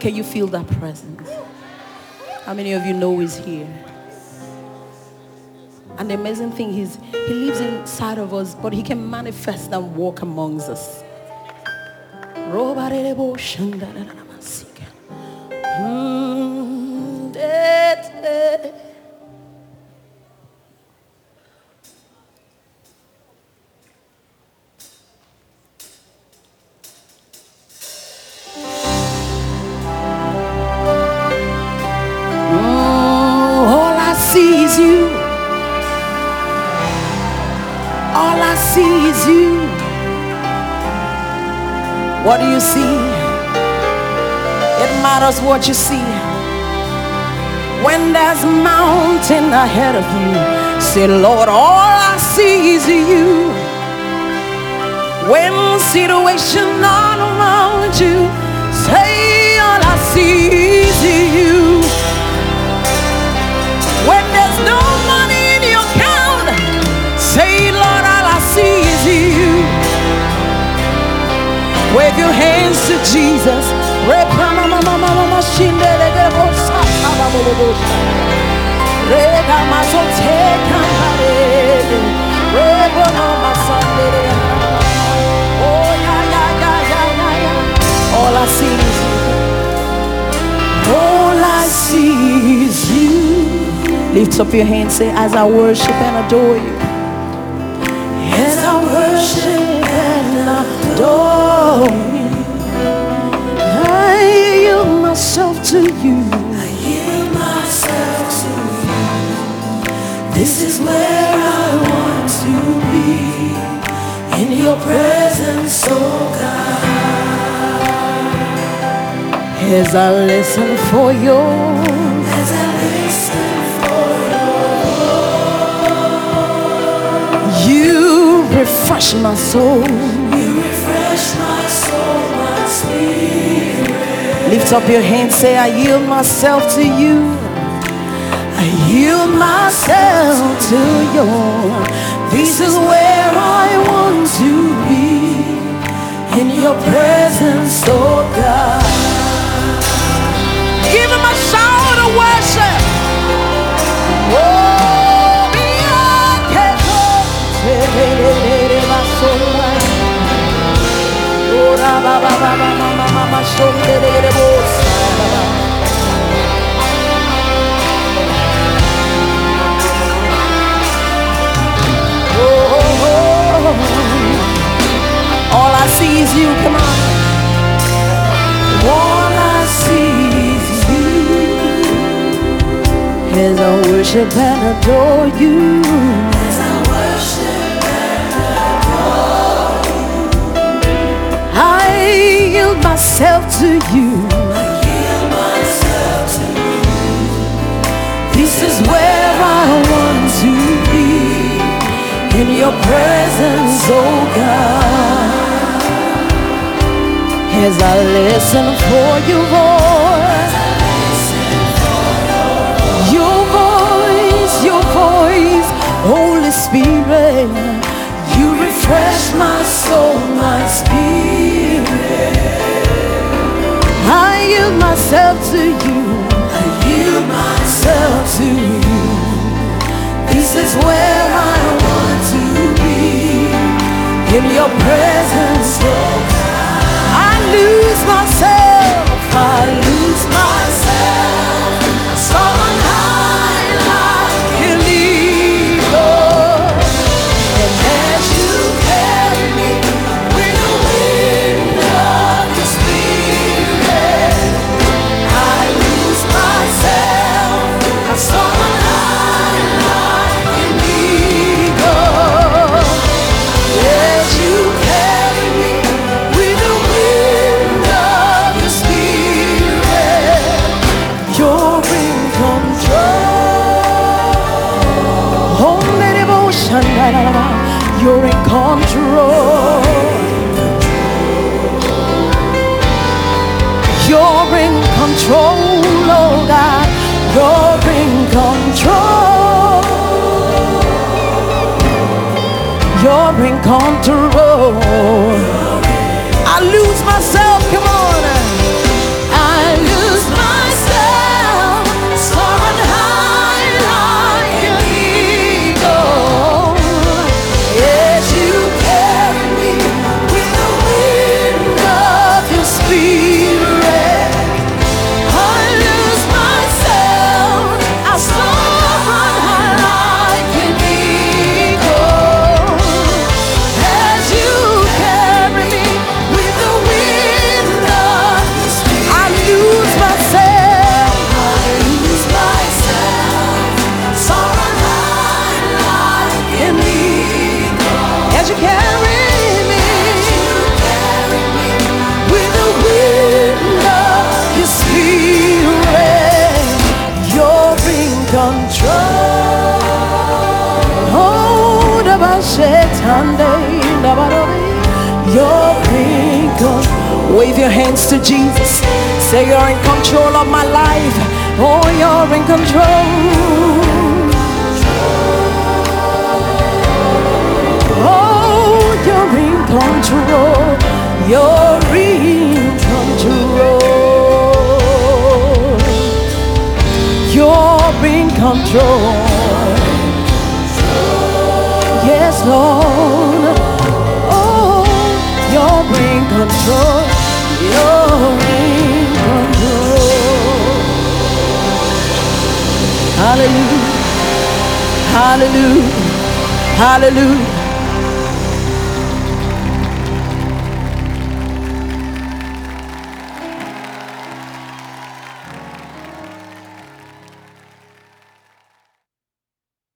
Can you feel that presence? How many of you know he's here? And the amazing thing is he lives inside of us, but he can manifest and walk amongst us. Mm, I see is you. What do you see? It matters what you see. When there's a mountain ahead of you, say, Lord, all I see is you. When situation all around you, say, all I see Wave your hands to Jesus. All I see is you. All I see is you. Lift up your hands, say, as I worship and adore you. As I worship adore I yield myself to you. I yield myself to you. This is where I want to be. In your presence, oh God. As I listen for your you refresh my soul. Lift up your hands, say, I yield myself to you. I yield myself to you. This is where I want to be. In your presence, oh God. Give Oh, all I see is you, come on. All I see is you. As I worship and adore you. Myself to you. yield myself to This is where I want to be. In your presence, oh God. As I listen for your voice. Your voice, your voice, Holy Spirit. You refresh my soul, my spirit. Yield myself to you. I yield myself to you. This is where I want to be. In your presence, I lose myself. You're in control. You're in control, oh God. You're in control. You're in control. You're in control. Wave your hands to Jesus. Say you're in control of my life. Oh, you're in control. Oh, you're in control. You're in control. You're in control. Yes, Lord. Control. You're in control. Hallelujah. Hallelujah. Hallelujah.